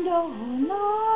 No, no.